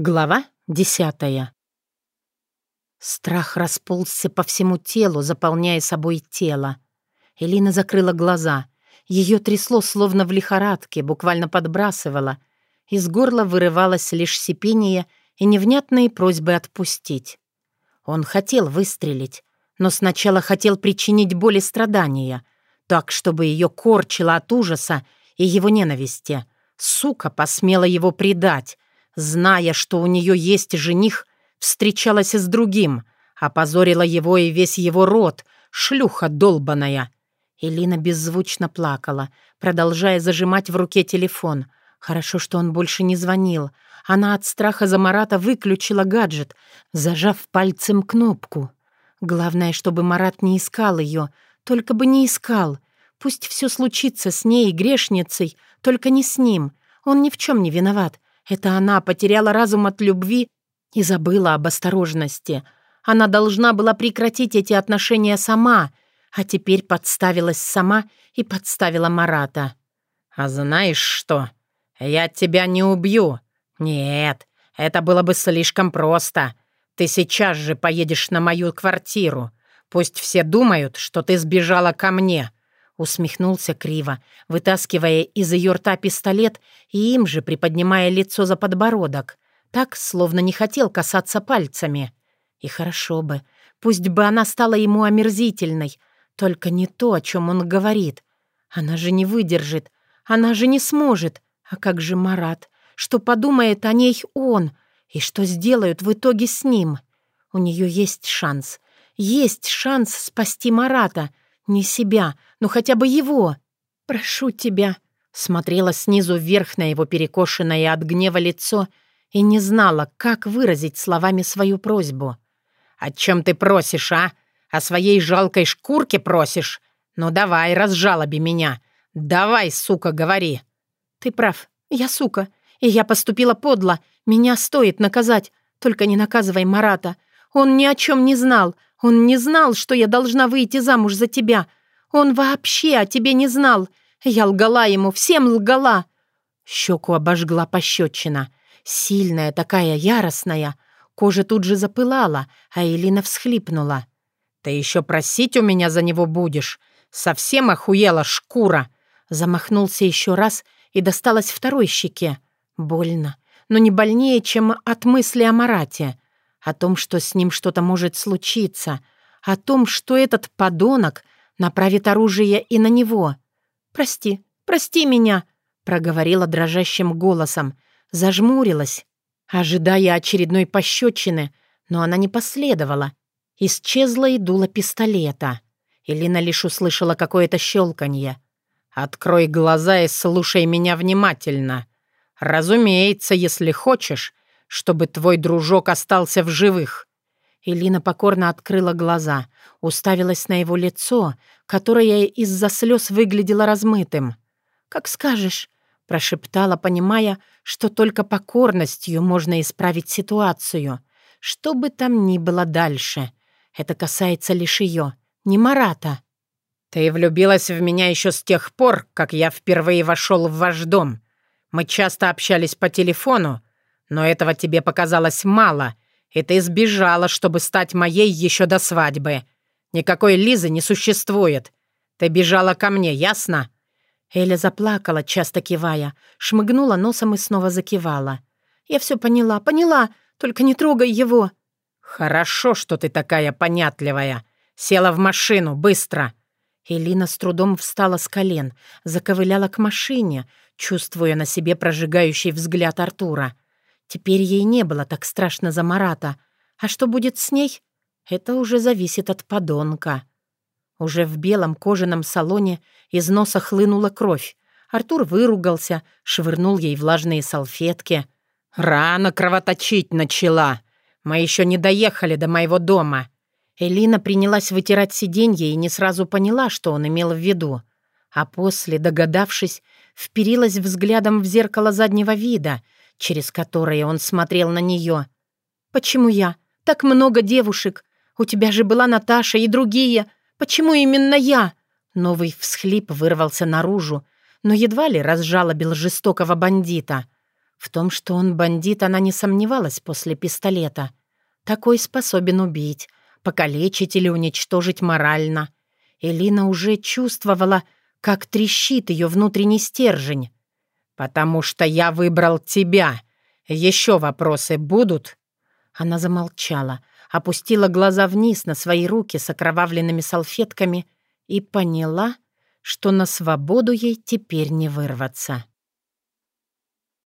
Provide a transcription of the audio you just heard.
Глава десятая. Страх расползся по всему телу, заполняя собой тело. Элина закрыла глаза. Ее трясло, словно в лихорадке, буквально подбрасывало. Из горла вырывалось лишь сипение и невнятные просьбы отпустить. Он хотел выстрелить, но сначала хотел причинить боль и страдания, так, чтобы ее корчило от ужаса и его ненависти. Сука посмела его предать, зная, что у нее есть жених, встречалась с другим, опозорила его и весь его род, шлюха долбаная. Элина беззвучно плакала, продолжая зажимать в руке телефон. Хорошо, что он больше не звонил. Она от страха за Марата выключила гаджет, зажав пальцем кнопку. Главное, чтобы Марат не искал ее, только бы не искал. Пусть все случится с ней, грешницей, только не с ним. Он ни в чем не виноват. Это она потеряла разум от любви и забыла об осторожности. Она должна была прекратить эти отношения сама, а теперь подставилась сама и подставила Марата. «А знаешь что? Я тебя не убью. Нет, это было бы слишком просто. Ты сейчас же поедешь на мою квартиру. Пусть все думают, что ты сбежала ко мне. Усмехнулся криво, вытаскивая из ее рта пистолет и им же приподнимая лицо за подбородок. Так, словно не хотел касаться пальцами. И хорошо бы. Пусть бы она стала ему омерзительной. Только не то, о чем он говорит. Она же не выдержит. Она же не сможет. А как же Марат? Что подумает о ней он? И что сделают в итоге с ним? У нее есть шанс. Есть шанс спасти Марата — не себя, но хотя бы его. Прошу тебя. Смотрела снизу вверх на его перекошенное от гнева лицо и не знала, как выразить словами свою просьбу. «О чем ты просишь, а? О своей жалкой шкурке просишь? Ну давай, разжалоби меня. Давай, сука, говори». «Ты прав. Я сука. И я поступила подло. Меня стоит наказать. Только не наказывай Марата. Он ни о чем не знал. Он не знал, что я должна выйти замуж за тебя. Он вообще о тебе не знал. Я лгала ему, всем лгала». Щеку обожгла пощечина. Сильная такая, яростная. Кожа тут же запылала, а Элина всхлипнула. «Ты еще просить у меня за него будешь? Совсем охуела шкура!» Замахнулся еще раз и досталось второй щеке. Больно, но не больнее, чем от мысли о Марате о том, что с ним что-то может случиться, о том, что этот подонок направит оружие и на него. «Прости, прости меня», — проговорила дрожащим голосом, зажмурилась, ожидая очередной пощечины, но она не последовала. Исчезла и дуло пистолета. Элина лишь услышала какое-то щелканье. «Открой глаза и слушай меня внимательно. Разумеется, если хочешь, чтобы твой дружок остался в живых». Элина покорно открыла глаза, уставилась на его лицо, которое из-за слез выглядело размытым. «Как скажешь», — прошептала, понимая, что только покорностью можно исправить ситуацию. Что бы там ни было дальше. Это касается лишь ее, не Марата. «Ты влюбилась в меня еще с тех пор, как я впервые вошел в ваш дом. Мы часто общались по телефону, но этого тебе показалось мало, и ты сбежала, чтобы стать моей еще до свадьбы. Никакой Лизы не существует. Ты бежала ко мне, ясно?» Эля заплакала, часто кивая, шмыгнула носом и снова закивала. «Я все поняла, поняла, только не трогай его». «Хорошо, что ты такая понятливая. Села в машину, быстро». Элина с трудом встала с колен, заковыляла к машине, чувствуя на себе прожигающий взгляд Артура. Теперь ей не было так страшно за Марата. А что будет с ней? Это уже зависит от подонка. Уже в белом кожаном салоне из носа хлынула кровь. Артур выругался, швырнул ей влажные салфетки. «Рано кровоточить начала. Мы еще не доехали до моего дома». Элина принялась вытирать сиденье и не сразу поняла, что он имел в виду. А после, догадавшись, вперилась взглядом в зеркало заднего вида — через которые он смотрел на нее. «Почему я? Так много девушек. У тебя же была Наташа и другие. Почему именно я?» Новый всхлип вырвался наружу, но едва ли разжалобил жестокого бандита. В том, что он бандит, она не сомневалась после пистолета. Такой способен убить, покалечить или уничтожить морально. Элина уже чувствовала, как трещит ее внутренний стержень. «Потому что я выбрал тебя. Еще вопросы будут?» Она замолчала, опустила глаза вниз на свои руки с окровавленными салфетками и поняла, что на свободу ей теперь не вырваться.